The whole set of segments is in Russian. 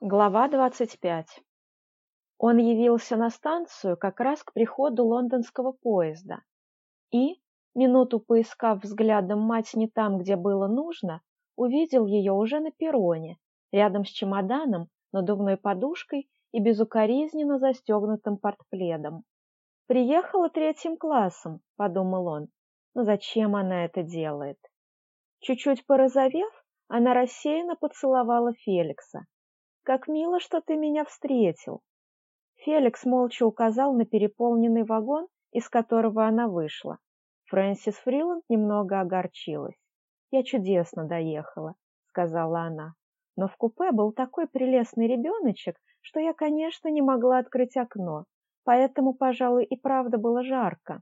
Глава 25. Он явился на станцию как раз к приходу лондонского поезда и, минуту поискав взглядом мать не там, где было нужно, увидел ее уже на перроне, рядом с чемоданом, надувной подушкой и безукоризненно застегнутым портпледом. «Приехала третьим классом», — подумал он, — «но зачем она это делает?» Чуть-чуть порозовев, она рассеянно поцеловала Феликса. Как мило, что ты меня встретил. Феликс молча указал на переполненный вагон, из которого она вышла. Фрэнсис Фриланд немного огорчилась. «Я чудесно доехала», — сказала она. «Но в купе был такой прелестный ребеночек, что я, конечно, не могла открыть окно, поэтому, пожалуй, и правда было жарко».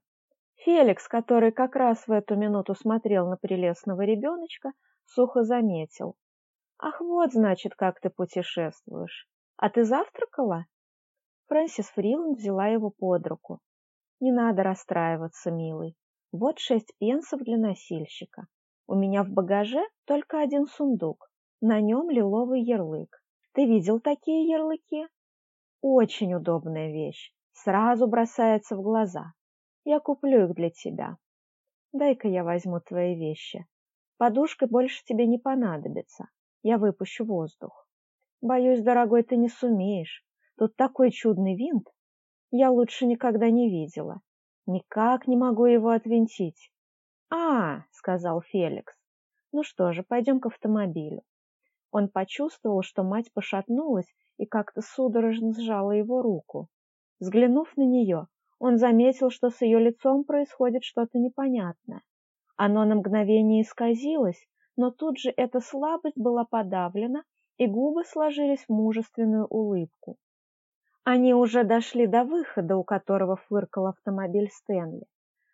Феликс, который как раз в эту минуту смотрел на прелестного ребеночка, сухо заметил. Ах, вот, значит, как ты путешествуешь. А ты завтракала? Фрэнсис Фриланд взяла его под руку. Не надо расстраиваться, милый. Вот шесть пенсов для носильщика. У меня в багаже только один сундук. На нем лиловый ярлык. Ты видел такие ярлыки? Очень удобная вещь. Сразу бросается в глаза. Я куплю их для тебя. Дай-ка я возьму твои вещи. Подушка больше тебе не понадобится я выпущу воздух. Боюсь, дорогой, ты не сумеешь. Тут такой чудный винт. Я лучше никогда не видела. Никак не могу его отвинтить. А, сказал Феликс. Ну что же, пойдем к автомобилю. Он почувствовал, что мать пошатнулась и как-то судорожно сжала его руку. Взглянув на нее, он заметил, что с ее лицом происходит что-то непонятное. Оно на мгновение исказилось, но тут же эта слабость была подавлена, и губы сложились в мужественную улыбку. Они уже дошли до выхода, у которого фыркал автомобиль Стэнли.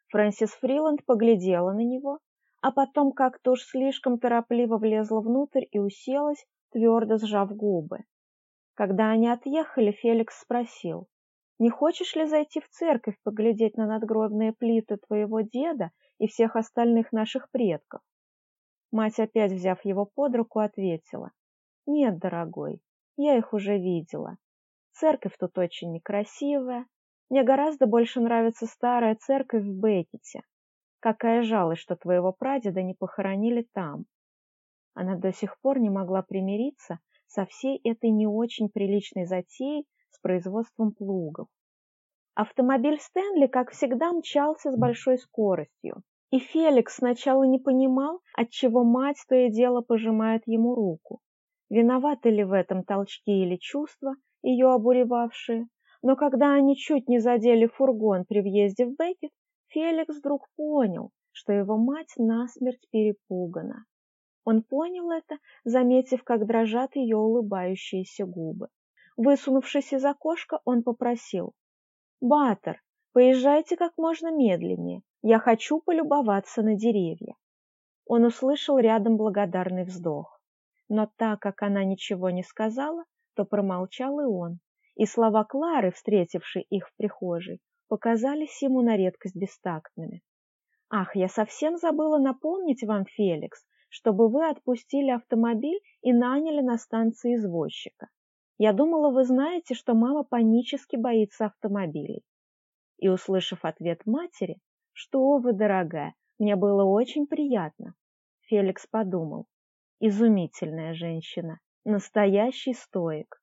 Фрэнсис Фриланд поглядела на него, а потом как-то уж слишком торопливо влезла внутрь и уселась, твердо сжав губы. Когда они отъехали, Феликс спросил, «Не хочешь ли зайти в церковь поглядеть на надгробные плиты твоего деда и всех остальных наших предков?» Мать, опять взяв его под руку, ответила. «Нет, дорогой, я их уже видела. Церковь тут очень некрасивая. Мне гораздо больше нравится старая церковь в Бекете. Какая жалость, что твоего прадеда не похоронили там». Она до сих пор не могла примириться со всей этой не очень приличной затеей с производством плугов. Автомобиль Стэнли, как всегда, мчался с большой скоростью. И Феликс сначала не понимал, отчего мать то и дело пожимает ему руку. Виноваты ли в этом толчки или чувства, ее обуревавшие? Но когда они чуть не задели фургон при въезде в Бекет, Феликс вдруг понял, что его мать насмерть перепугана. Он понял это, заметив, как дрожат ее улыбающиеся губы. Высунувшись из окошка, он попросил. «Баттер, поезжайте как можно медленнее. Я хочу полюбоваться на деревья. Он услышал рядом благодарный вздох. Но так как она ничего не сказала, то промолчал и он. И слова Клары, встретившей их в прихожей, показались ему на редкость бестактными. «Ах, я совсем забыла напомнить вам, Феликс, чтобы вы отпустили автомобиль и наняли на станции извозчика. Я думала, вы знаете, что мама панически боится автомобилей». И, услышав ответ матери, «Что вы, дорогая, мне было очень приятно». Феликс подумал. Изумительная женщина, настоящий стоик.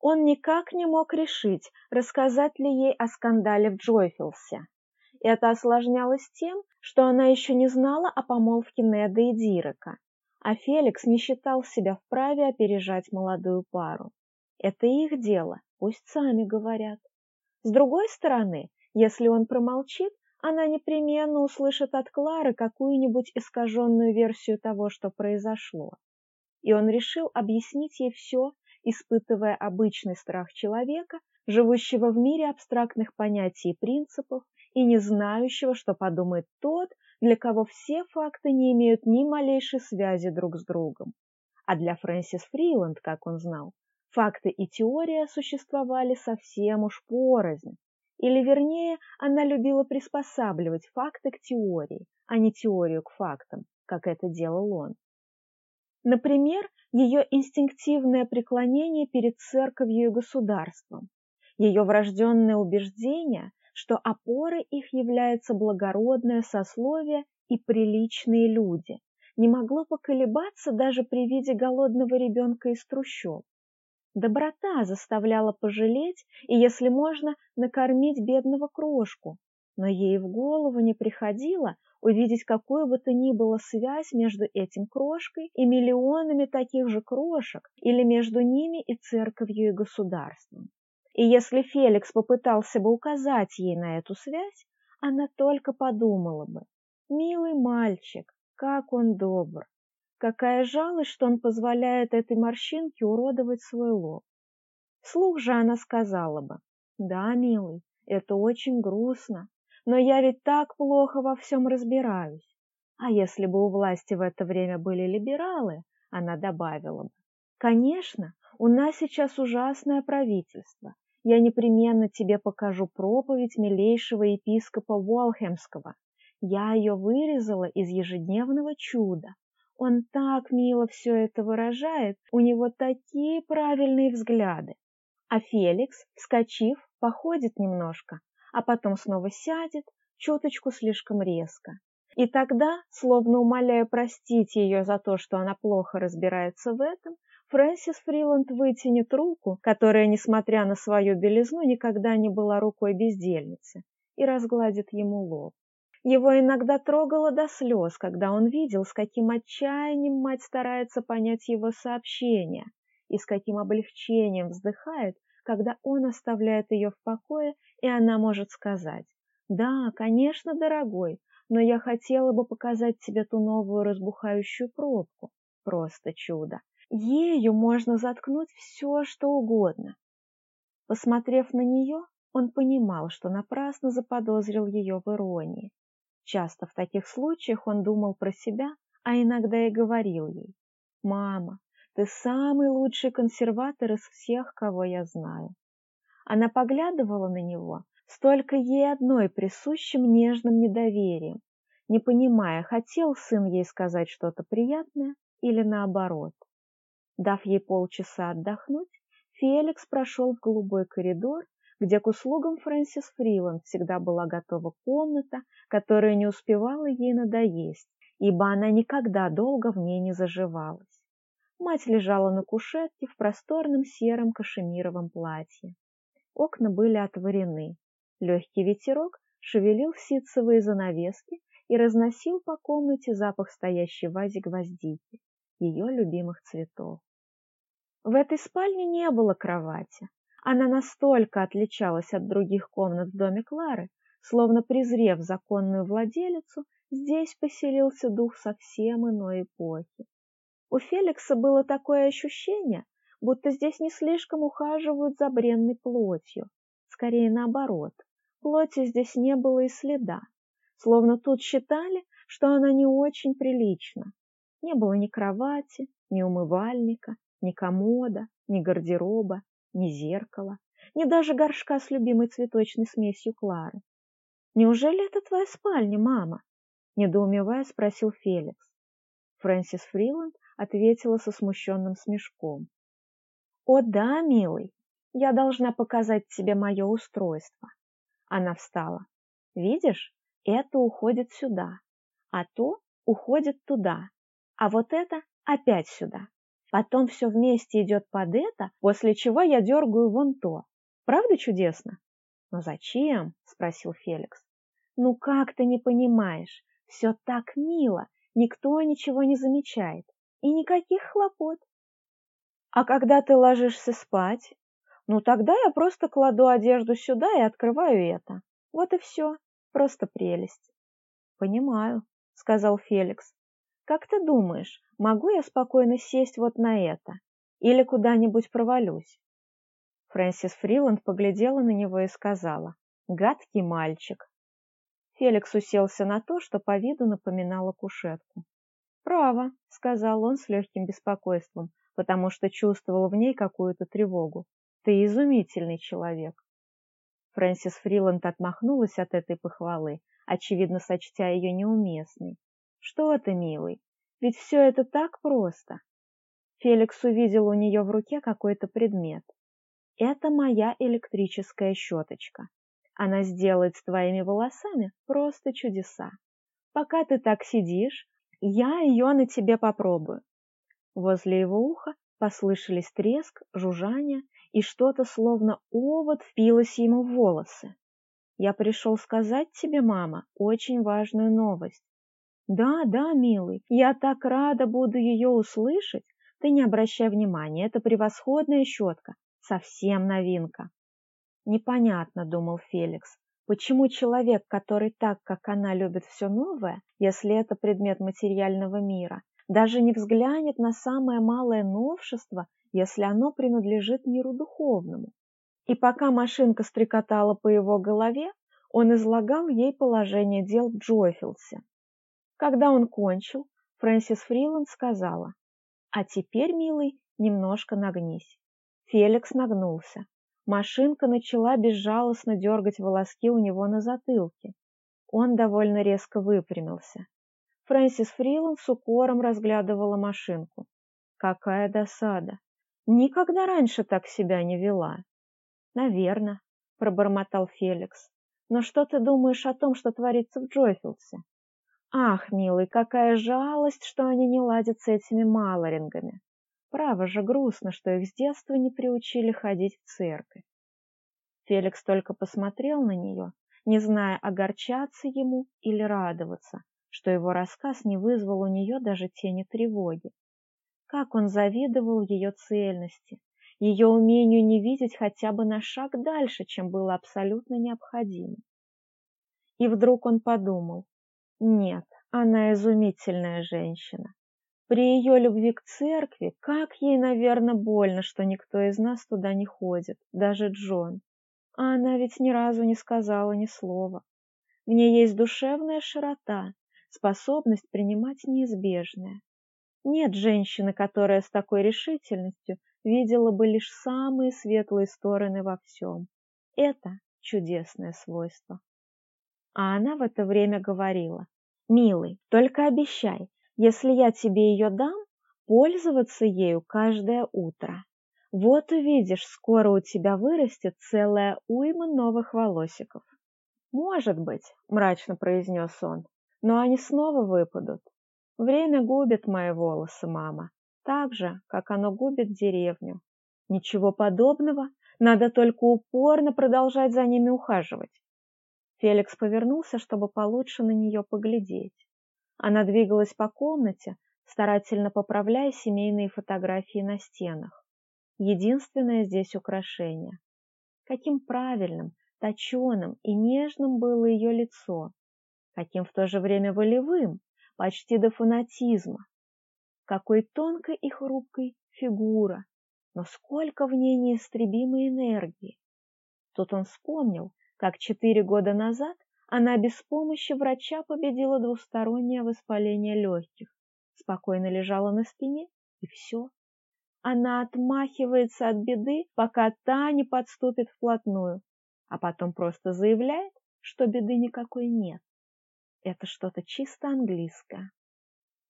Он никак не мог решить, рассказать ли ей о скандале в Джойфилсе. Это осложнялось тем, что она еще не знала о помолвке Неда и Дирека, а Феликс не считал себя вправе опережать молодую пару. Это их дело, пусть сами говорят. С другой стороны, если он промолчит, она непременно услышит от Клары какую-нибудь искаженную версию того, что произошло. И он решил объяснить ей все, испытывая обычный страх человека, живущего в мире абстрактных понятий и принципов, и не знающего, что подумает тот, для кого все факты не имеют ни малейшей связи друг с другом. А для Фрэнсис Фриланд, как он знал, факты и теория существовали совсем уж порознь, или, вернее, она любила приспосабливать факты к теории, а не теорию к фактам, как это делал он. Например, ее инстинктивное преклонение перед церковью и государством, ее врожденное убеждение, что опорой их является благородное сословие и приличные люди, не могло поколебаться даже при виде голодного ребенка из трущоб. Доброта заставляла пожалеть и, если можно, накормить бедного крошку, но ей в голову не приходило увидеть какую бы то ни было связь между этим крошкой и миллионами таких же крошек или между ними и церковью и государством. И если Феликс попытался бы указать ей на эту связь, она только подумала бы, «Милый мальчик, как он добр! Какая жалость, что он позволяет этой морщинке уродовать свой лоб. Вслух же она сказала бы, «Да, милый, это очень грустно, но я ведь так плохо во всем разбираюсь». А если бы у власти в это время были либералы, она добавила бы, «Конечно, у нас сейчас ужасное правительство. Я непременно тебе покажу проповедь милейшего епископа Волхемского. Я ее вырезала из ежедневного чуда. Он так мило все это выражает, у него такие правильные взгляды. А Феликс, вскочив, походит немножко, а потом снова сядет, чуточку слишком резко. И тогда, словно умоляя простить ее за то, что она плохо разбирается в этом, Фрэнсис Фриланд вытянет руку, которая, несмотря на свою белизну, никогда не была рукой бездельницы, и разгладит ему лоб. Его иногда трогало до слез, когда он видел, с каким отчаянием мать старается понять его сообщение и с каким облегчением вздыхает, когда он оставляет ее в покое, и она может сказать «Да, конечно, дорогой, но я хотела бы показать тебе ту новую разбухающую пробку. Просто чудо. Ею можно заткнуть все, что угодно». Посмотрев на нее, он понимал, что напрасно заподозрил ее в иронии. Часто в таких случаях он думал про себя, а иногда и говорил ей, «Мама, ты самый лучший консерватор из всех, кого я знаю». Она поглядывала на него с только ей одной присущим нежным недоверием, не понимая, хотел сын ей сказать что-то приятное или наоборот. Дав ей полчаса отдохнуть, Феликс прошел в голубой коридор где к услугам Фрэнсис Фриланд всегда была готова комната, которая не успевала ей надоесть, ибо она никогда долго в ней не заживалась. Мать лежала на кушетке в просторном сером кашемировом платье. Окна были отворены. Легкий ветерок шевелил ситцевые занавески и разносил по комнате запах стоящей в вазе гвоздики, ее любимых цветов. В этой спальне не было кровати, она настолько отличалась от других комнат в доме Клары, словно презрев законную владелицу, здесь поселился дух совсем иной эпохи. У Феликса было такое ощущение, будто здесь не слишком ухаживают за бренной плотью. Скорее наоборот, плоти здесь не было и следа, словно тут считали, что она не очень прилична. Не было ни кровати, ни умывальника, ни комода, ни гардероба, ни зеркала, ни даже горшка с любимой цветочной смесью Клары. «Неужели это твоя спальня, мама?» – недоумевая спросил Феликс. Фрэнсис Фриланд ответила со смущенным смешком. «О да, милый, я должна показать тебе мое устройство». Она встала. «Видишь, это уходит сюда, а то уходит туда, а вот это опять сюда. Потом все вместе идет под это, после чего я дергаю вон то. Правда чудесно? Но зачем? Спросил Феликс. Ну как ты не понимаешь? Все так мило, никто ничего не замечает. И никаких хлопот. А когда ты ложишься спать? Ну тогда я просто кладу одежду сюда и открываю это. Вот и все. Просто прелесть. Понимаю, сказал Феликс. Как ты думаешь, могу я спокойно сесть вот на это? Или куда-нибудь провалюсь?» Фрэнсис Фриланд поглядела на него и сказала, «Гадкий мальчик». Феликс уселся на то, что по виду напоминало кушетку. «Право», — сказал он с легким беспокойством, потому что чувствовал в ней какую-то тревогу. «Ты изумительный человек». Фрэнсис Фриланд отмахнулась от этой похвалы, очевидно сочтя ее неуместной. Что ты, милый, ведь все это так просто. Феликс увидел у нее в руке какой-то предмет. «Это моя электрическая щеточка. Она сделает с твоими волосами просто чудеса. Пока ты так сидишь, я ее на тебе попробую». Возле его уха послышались треск, жужжание, и что-то словно овод впилось ему в волосы. «Я пришел сказать тебе, мама, очень важную новость». «Да, да, милый, я так рада буду ее услышать, ты не обращай внимания, это превосходная щетка, совсем новинка. Непонятно, думал Феликс, почему человек, который так, как она, любит все новое, если это предмет материального мира, даже не взглянет на самое малое новшество, если оно принадлежит миру духовному. И пока машинка стрекотала по его голове, он излагал ей положение дел в Джойфилсе. Когда он кончил, Фрэнсис Фриланд сказала, а теперь, милый, немножко нагнись. Феликс нагнулся. Машинка начала безжалостно дергать волоски у него на затылке. Он довольно резко выпрямился. Фрэнсис Фриланд с укором разглядывала машинку. Какая досада! Никогда раньше так себя не вела. Наверно, пробормотал Феликс. Но что ты думаешь о том, что творится в Джойфилдсе? Ах, милый, какая жалость, что они не ладят с этими малорингами. Право же грустно, что их с детства не приучили ходить в церковь. Феликс только посмотрел на нее, не зная, огорчаться ему или радоваться, что его рассказ не вызвал у нее даже тени тревоги. Как он завидовал ее цельности, ее умению не видеть хотя бы на шаг дальше, чем было абсолютно необходимо. И вдруг он подумал, нет, она изумительная женщина. При ее любви к церкви, как ей, наверное, больно, что никто из нас туда не ходит, даже Джон. А она ведь ни разу не сказала ни слова. В ней есть душевная широта, способность принимать неизбежное. Нет женщины, которая с такой решительностью видела бы лишь самые светлые стороны во всем. Это чудесное свойство. А она в это время говорила, «Милый, только обещай, если я тебе ее дам, пользоваться ею каждое утро. Вот увидишь, скоро у тебя вырастет целая уйма новых волосиков». «Может быть», — мрачно произнес он, — «но они снова выпадут. Время губит мои волосы, мама, так же, как оно губит деревню. Ничего подобного, надо только упорно продолжать за ними ухаживать. Феликс повернулся, чтобы получше на нее поглядеть. Она двигалась по комнате, старательно поправляя семейные фотографии на стенах. Единственное здесь украшение. Каким правильным, точеным и нежным было ее лицо, каким в то же время волевым, почти до фанатизма. Какой тонкой и хрупкой фигура, но сколько в ней неистребимой энергии. Тут он вспомнил, как четыре года назад она без помощи врача победила двустороннее воспаление легких, спокойно лежала на спине, и все. Она отмахивается от беды, пока та не подступит вплотную, а потом просто заявляет, что беды никакой нет. Это что-то чисто английское.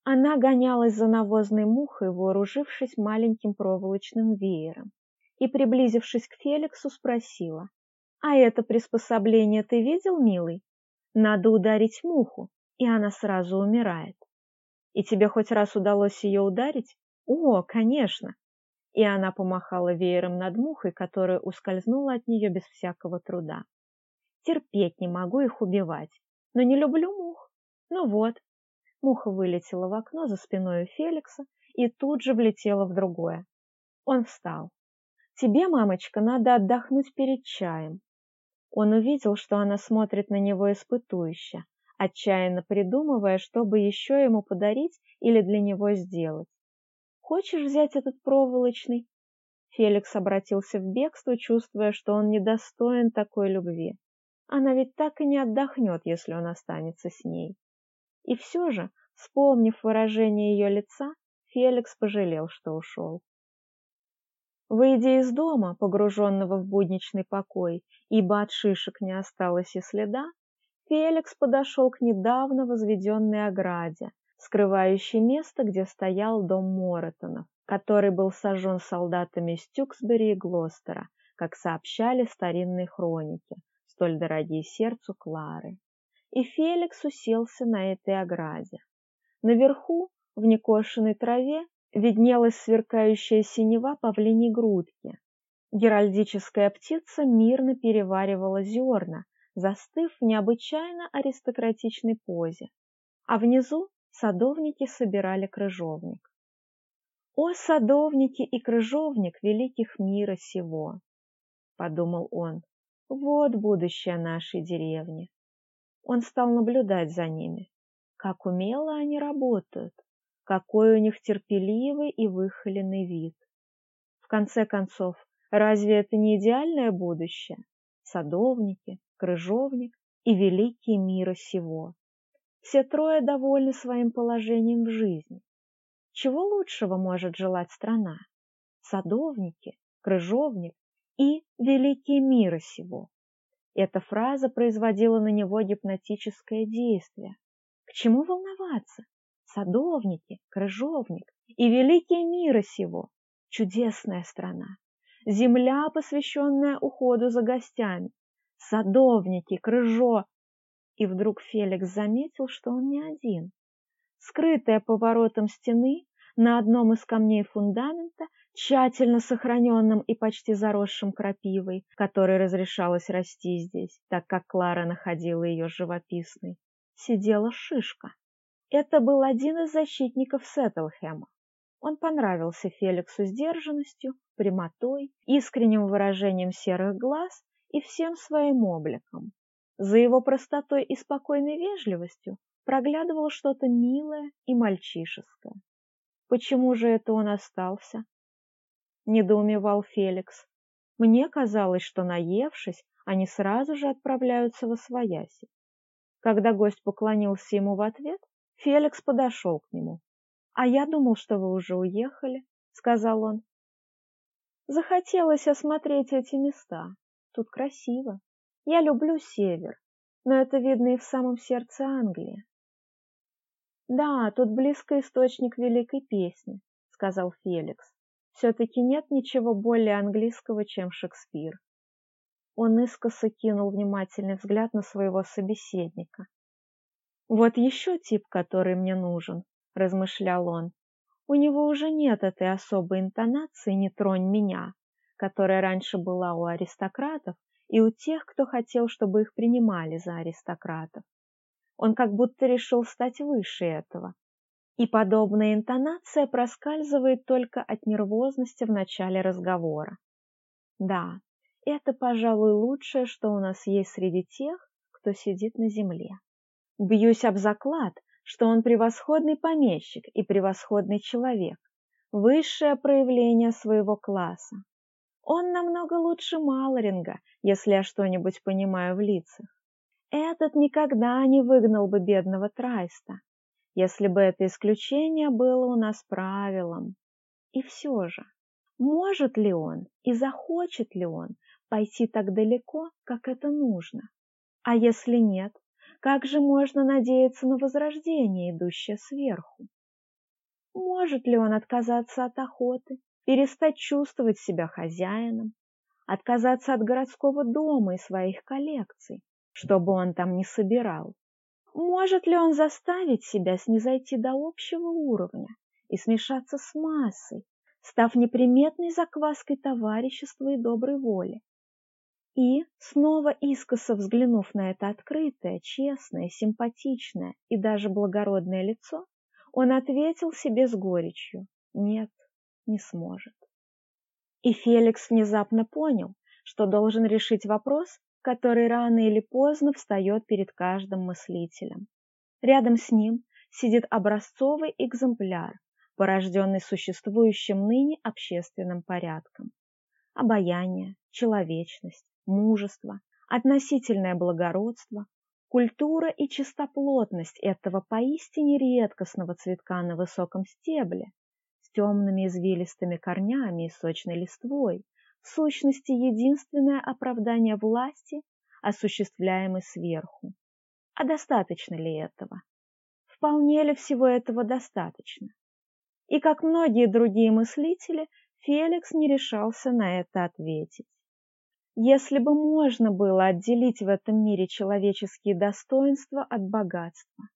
Она гонялась за навозной мухой, вооружившись маленьким проволочным веером, и, приблизившись к Феликсу, спросила, а это приспособление ты видел, милый? Надо ударить муху, и она сразу умирает. И тебе хоть раз удалось ее ударить? О, конечно! И она помахала веером над мухой, которая ускользнула от нее без всякого труда. Терпеть не могу их убивать, но не люблю мух. Ну вот. Муха вылетела в окно за спиной Феликса и тут же влетела в другое. Он встал. Тебе, мамочка, надо отдохнуть перед чаем. Он увидел, что она смотрит на него испытующе, отчаянно придумывая, что бы еще ему подарить или для него сделать. «Хочешь взять этот проволочный?» Феликс обратился в бегство, чувствуя, что он недостоин такой любви. Она ведь так и не отдохнет, если он останется с ней. И все же, вспомнив выражение ее лица, Феликс пожалел, что ушел. Выйдя из дома, погруженного в будничный покой, ибо от шишек не осталось и следа, Феликс подошел к недавно возведенной ограде, скрывающей место, где стоял дом Моретонов, который был сожжен солдатами из Тюксбери и Глостера, как сообщали старинные хроники, столь дорогие сердцу Клары. И Феликс уселся на этой ограде. Наверху, в некошенной траве, виднелась сверкающая синева павлиней грудки. Геральдическая птица мирно переваривала зерна, застыв в необычайно аристократичной позе. А внизу садовники собирали крыжовник. «О, садовники и крыжовник великих мира сего!» — подумал он. «Вот будущее нашей деревни». Он стал наблюдать за ними. Как умело они работают, какой у них терпеливый и выхоленный вид. В конце концов, разве это не идеальное будущее? Садовники, крыжовник и великие мира сего. Все трое довольны своим положением в жизни. Чего лучшего может желать страна? Садовники, крыжовник и великие мира сего. Эта фраза производила на него гипнотическое действие. К чему волноваться? Садовники, крыжовник и великие мира сего. Чудесная страна. Земля, посвященная уходу за гостями. Садовники, крыжо. И вдруг Феликс заметил, что он не один. Скрытая поворотом стены, на одном из камней фундамента, тщательно сохраненным и почти заросшим крапивой, которой разрешалось расти здесь, так как Клара находила ее живописной, сидела шишка. Это был один из защитников Сеттлхэма. Он понравился Феликсу сдержанностью, прямотой, искренним выражением серых глаз и всем своим обликом. За его простотой и спокойной вежливостью проглядывало что-то милое и мальчишеское. Почему же это он остался? Недоумевал Феликс. Мне казалось, что, наевшись, они сразу же отправляются во свояси. Когда гость поклонился ему в ответ, Феликс подошел к нему. «А я думал, что вы уже уехали», — сказал он. «Захотелось осмотреть эти места. Тут красиво. Я люблю север, но это видно и в самом сердце Англии. Да, тут близко источник великой песни, сказал Феликс. Все-таки нет ничего более английского, чем Шекспир. Он искоса кинул внимательный взгляд на своего собеседника. «Вот еще тип, который мне нужен», — размышлял он. «У него уже нет этой особой интонации «не тронь меня», которая раньше была у аристократов и у тех, кто хотел, чтобы их принимали за аристократов. Он как будто решил стать выше этого. И подобная интонация проскальзывает только от нервозности в начале разговора. Да, это, пожалуй, лучшее, что у нас есть среди тех, кто сидит на земле. Бьюсь об заклад, что он превосходный помещик и превосходный человек, высшее проявление своего класса. Он намного лучше Малоринга, если я что-нибудь понимаю в лицах. Этот никогда не выгнал бы бедного Трайста, если бы это исключение было у нас правилом. И все же, может ли он и захочет ли он пойти так далеко, как это нужно? А если нет, как же можно надеяться на возрождение, идущее сверху? Может ли он отказаться от охоты, перестать чувствовать себя хозяином, отказаться от городского дома и своих коллекций, чтобы он там не собирал? Может ли он заставить себя снизойти до общего уровня и смешаться с массой, став неприметной закваской товарищества и доброй воли? И, снова искоса взглянув на это открытое, честное, симпатичное и даже благородное лицо, он ответил себе с горечью «Нет, не сможет». И Феликс внезапно понял, что должен решить вопрос, который рано или поздно встает перед каждым мыслителем. Рядом с ним сидит образцовый экземпляр, порожденный существующим ныне общественным порядком. Обаяние, человечность, мужество, относительное благородство, культура и чистоплотность этого поистине редкостного цветка на высоком стебле с темными извилистыми корнями и сочной листвой, в сущности единственное оправдание власти, осуществляемой сверху. А достаточно ли этого? Вполне ли всего этого достаточно? И, как многие другие мыслители, Феликс не решался на это ответить. Если бы можно было отделить в этом мире человеческие достоинства от богатства,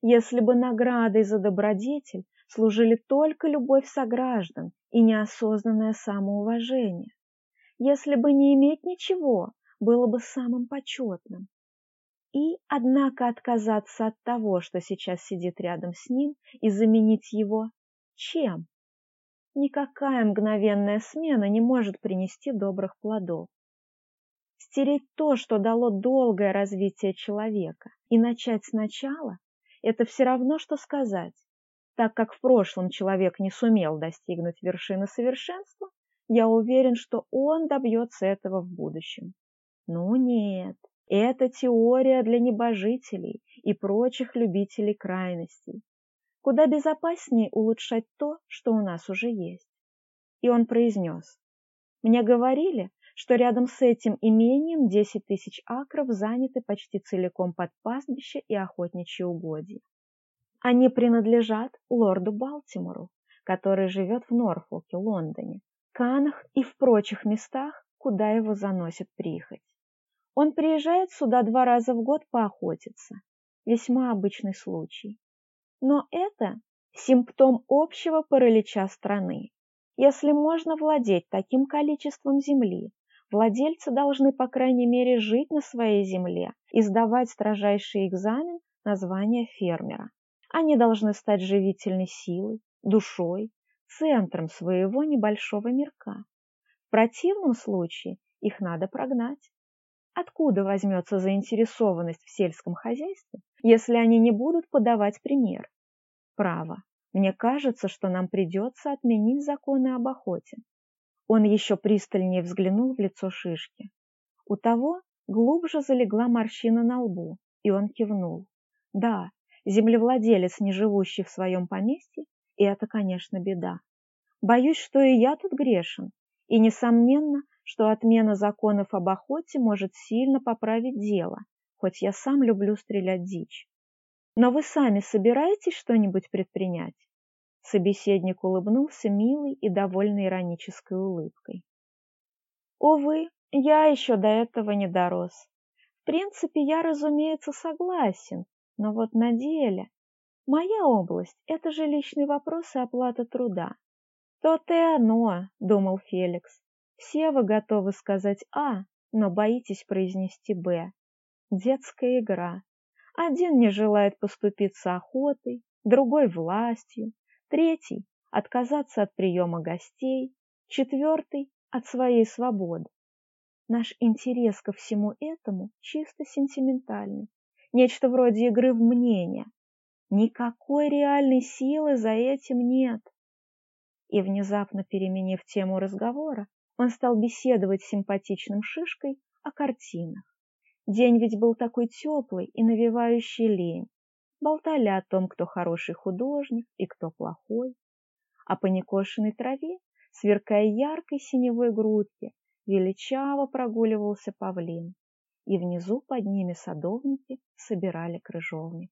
если бы наградой за добродетель служили только любовь сограждан и неосознанное самоуважение, если бы не иметь ничего было бы самым почетным, и, однако, отказаться от того, что сейчас сидит рядом с ним, и заменить его чем? Никакая мгновенная смена не может принести добрых плодов. Стереть то, что дало долгое развитие человека, и начать сначала – это все равно, что сказать. Так как в прошлом человек не сумел достигнуть вершины совершенства, я уверен, что он добьется этого в будущем. Ну нет, это теория для небожителей и прочих любителей крайностей. Куда безопаснее улучшать то, что у нас уже есть. И он произнес, «Мне говорили, что рядом с этим имением 10 тысяч акров заняты почти целиком под пастбище и охотничьи угодья. Они принадлежат лорду Балтимору, который живет в Норфолке, Лондоне, Канах и в прочих местах, куда его заносит прихоть. Он приезжает сюда два раза в год поохотиться. Весьма обычный случай. Но это симптом общего паралича страны. Если можно владеть таким количеством земли, владельцы должны, по крайней мере, жить на своей земле и сдавать строжайший экзамен на звание фермера. Они должны стать живительной силой, душой, центром своего небольшого мирка. В противном случае их надо прогнать. Откуда возьмется заинтересованность в сельском хозяйстве, если они не будут подавать пример? Право, мне кажется, что нам придется отменить законы об охоте. Он еще пристальнее взглянул в лицо Шишки. У того глубже залегла морщина на лбу, и он кивнул. Да, землевладелец, не живущий в своем поместье, и это, конечно, беда. Боюсь, что и я тут грешен, и, несомненно, что отмена законов об охоте может сильно поправить дело, хоть я сам люблю стрелять дичь. Но вы сами собираетесь что-нибудь предпринять? Собеседник улыбнулся милой и довольно иронической улыбкой. Увы, я еще до этого не дорос. В принципе, я, разумеется, согласен, но вот на деле... Моя область – это же личный вопрос и оплата труда. То-то и оно, думал Феликс. Все вы готовы сказать «А», но боитесь произнести «Б». Детская игра. Один не желает поступиться охотой, другой – властью, третий – отказаться от приема гостей, четвертый – от своей свободы. Наш интерес ко всему этому чисто сентиментальный, нечто вроде игры в мнение. Никакой реальной силы за этим нет. И внезапно переменив тему разговора, он стал беседовать с симпатичным шишкой о картинах. День ведь был такой теплый и навевающий лень. Болтали о том, кто хороший художник и кто плохой. А по некошенной траве, сверкая яркой синевой грудки, величаво прогуливался павлин, и внизу под ними садовники собирали крыжовник.